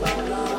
Thank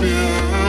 be.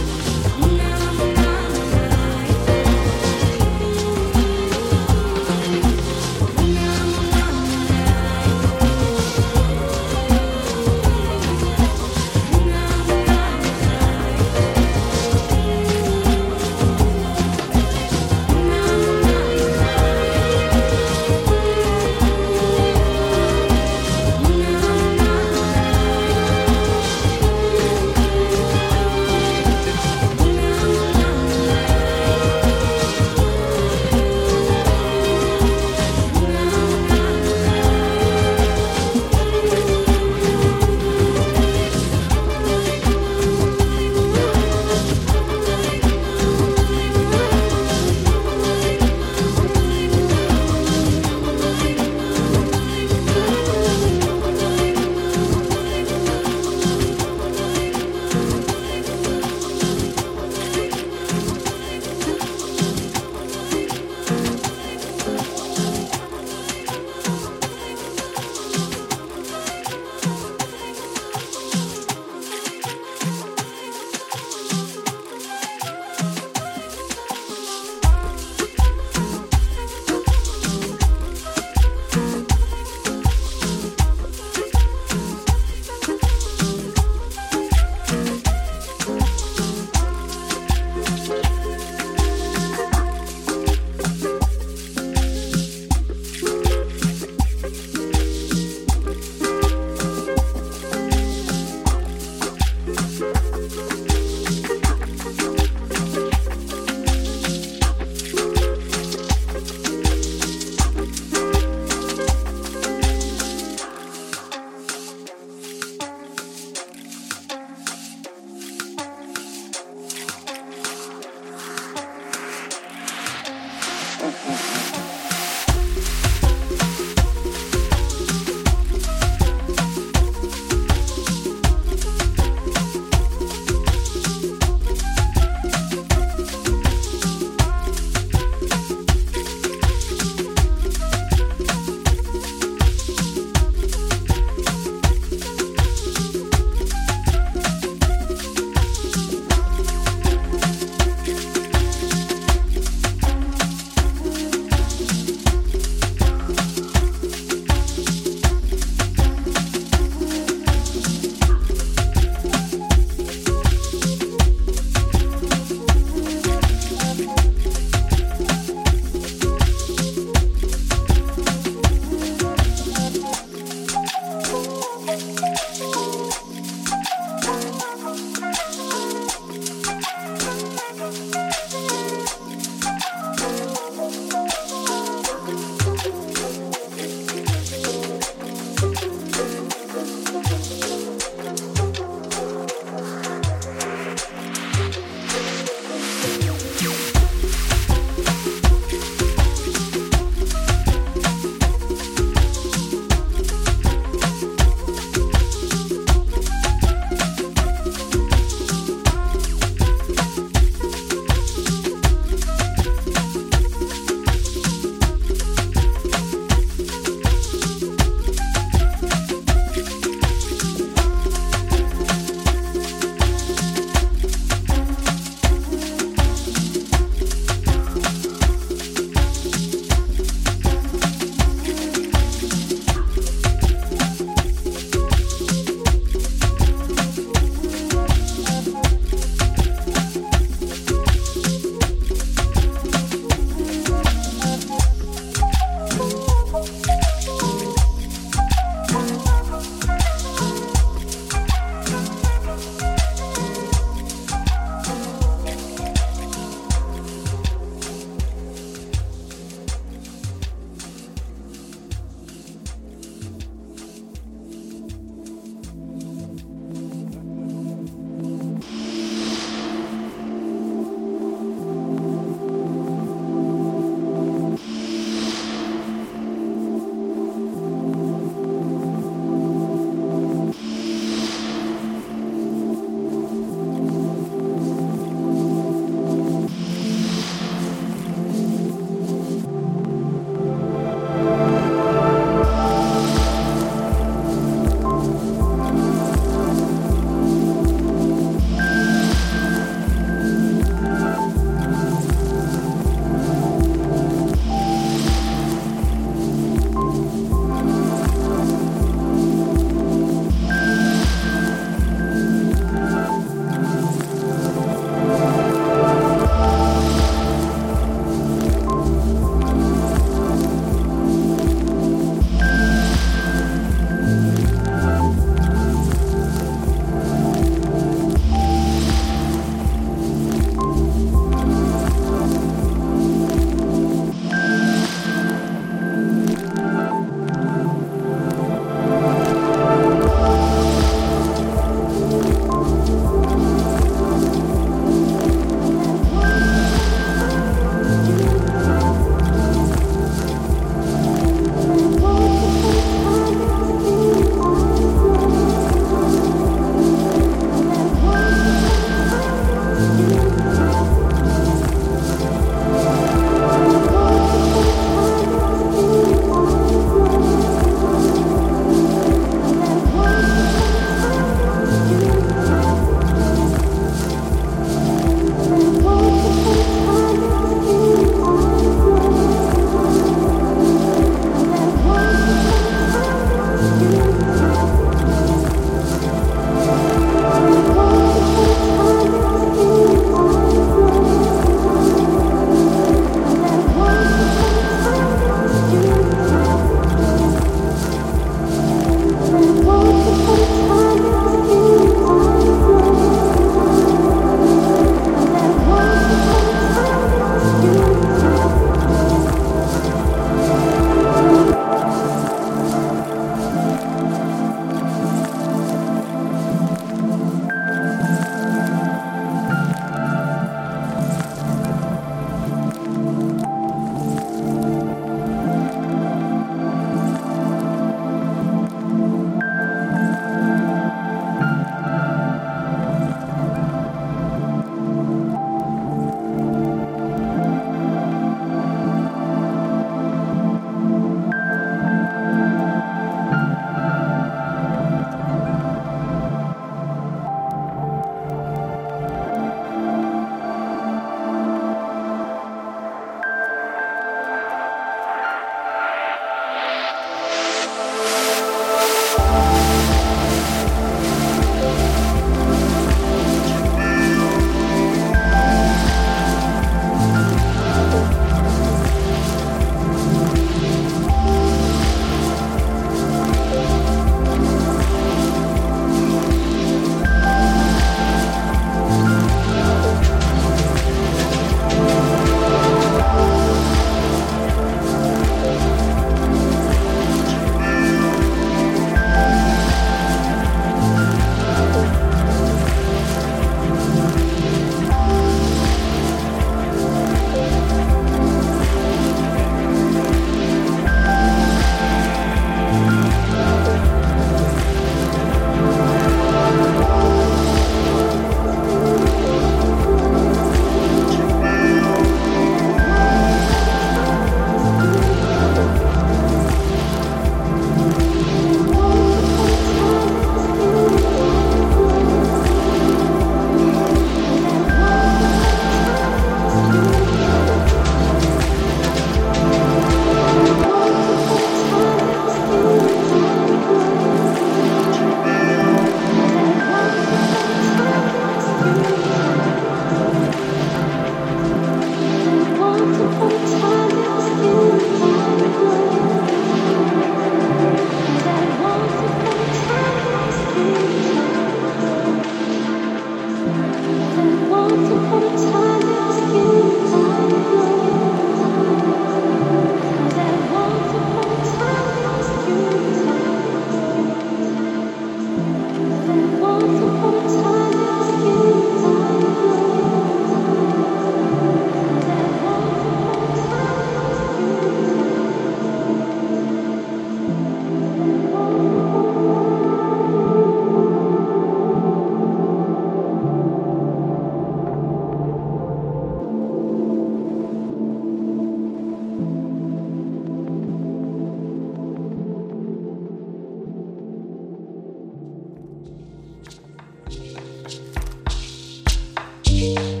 Thank